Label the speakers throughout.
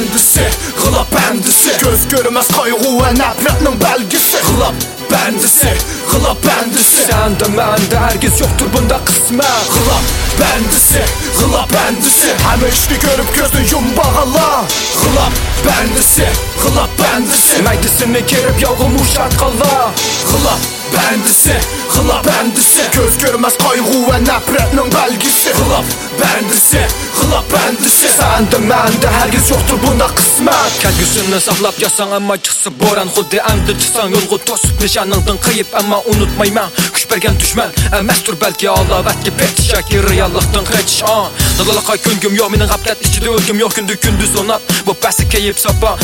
Speaker 1: bendisi Klap bendisi
Speaker 2: Göz görmez kaygı ve nefretnin belgisi
Speaker 1: Klap bendisi Klap bendisi Sen de mende herkes yoktur bunda kısmen Klap bendisi Klap bendisi
Speaker 2: Hem işini görüp gözün yumbağala.
Speaker 1: Klap bendisi Xilab bəndisi Məclisinə girib yağılmış atqalla Xilab bəndisi Xilab bəndisi
Speaker 2: Göz görməz qayğı və nəfrətinin bəlgisi
Speaker 1: Xilab bəndisi Xilab bəndisi Səndə məndə hər giz yoxdur bunda qismət Kəlgüsünü saxlab yasan amma çıxsı boran. Xuddi əndi çıxsan yolğu tosub nişanındın qıyıb Amma unutmayman kuş bərgən düşmən Əməstur bəlkə Allah vətki betişək Reallıqdın xeç an Dadalaqay güngüm yox, minin qaptət işçidə ölgüm yox Gündü gündüz onat bu bəsi keyib sapan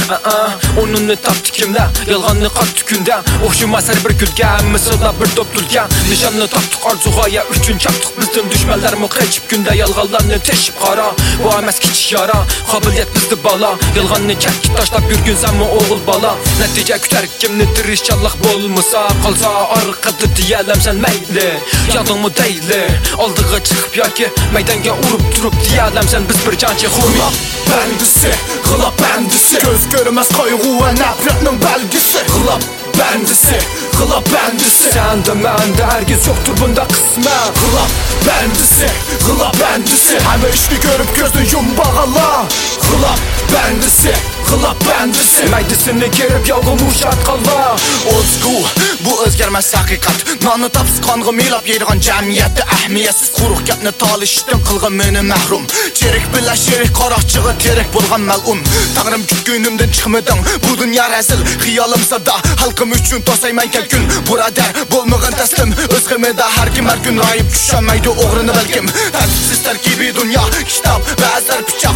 Speaker 1: Onun ne tap tikimdə, yalğanlı qat tükündə Oxşuma sər bir gülgə, misildə bir top tülgə Nişanlı tapdıq arzuğaya, üçün çapdıq bizdin Düşmənlər mü qeçib gündə, yalğanlarını teşib qara Bu əməz kiçik yara, qabiliyyət bizdi bala Yalğanlı kərki taşlab yürgün sənmi oğul bala Nəticə kütər kimnidir işçallıq bolmasa Qalsa arqadı deyələm sən məyli, yadımı deyli Aldığı çıxıb ya ki, məydənə urub durub deyələm sən biz bir cançı xurma Bəndisi, qıla bəndisi
Speaker 2: Göz görməz kaygı ve nefretin belgisi Hılap
Speaker 1: bendisi, hılap bendisi. Sende mende herkes yoktur bunda kısmet Hılap bendisi, hılap bendisi.
Speaker 2: Hem işni görüp gözünü yum bağala
Speaker 1: Hılap bendisi, qilib bendisi maydisini kerib yavrum uşak kala
Speaker 2: Old school bu o'zgarmas haqiqat. Nonni topsiz qong'i milap yeydigan jamiyatda ahamiyatsiz quruq gapni tolishishdan qilg'in meni mahrum. Cherik bilan sherik qaroqchig'i terak bo'lgan mal'un. Tangrim kutgunimdan chiqmading bu dunyo razil xiyolim sada xalqim uchun tosayman kalkun birodar bo'lmag'in taslim. O'z qimida har kim har kun royib tushamaydi o'g'rini balkim. Tartibsiz tarkibiy dunyo kitob ba'zilar pichoq.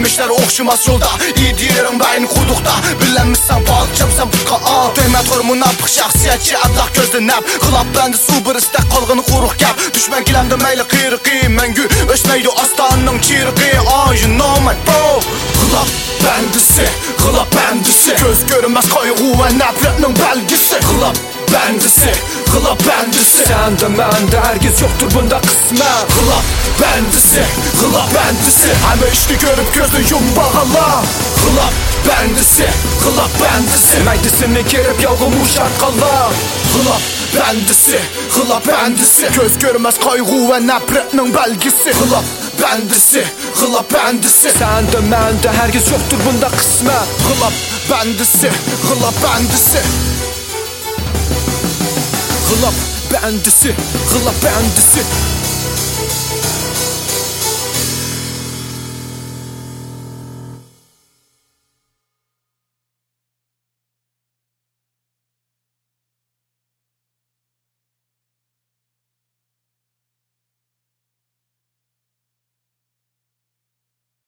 Speaker 2: Vermişler oxşumaz yolda. İyi deyirəm bəyin quduqda. Bilənmişsən balıq kəmsən butqa al. Döymət hormuna pıx şəxsiyyət ki Ədlaq gözlü nəb Xılab bəndi su bir istək qalğını quruq gəb Düşmən giləmdə məyli qıyırqı. Məngü öşməydi astanın kirqi Oh you know my bro. Xılab
Speaker 1: bəndisi Xılab bəndisi.
Speaker 2: Göz görünməz qayğı və nəbrətnin bəlgisi. Xılab
Speaker 1: bəndisi Xılab bəndisi. Bandisi Sende mende herkes yoktur bunda kısmet. Xilop bendisi, xilop bendisi.
Speaker 2: Hamma ishni ko'rib ko'zni yum bağala
Speaker 1: Xilop bendisi, xilop bendisi. Meydisini kerip yavrum uşak kala Xilop
Speaker 2: bendisi, xilop bendisi. Göz görmez kaygı ve nefretin belgisi Xilop bendisi, xilop bendisi.
Speaker 1: Sende mende herkes yoktur bunda kısmet.
Speaker 2: Xilop bendisi, xilop bendisi.
Speaker 1: Xılap bendisi, xılap bendisi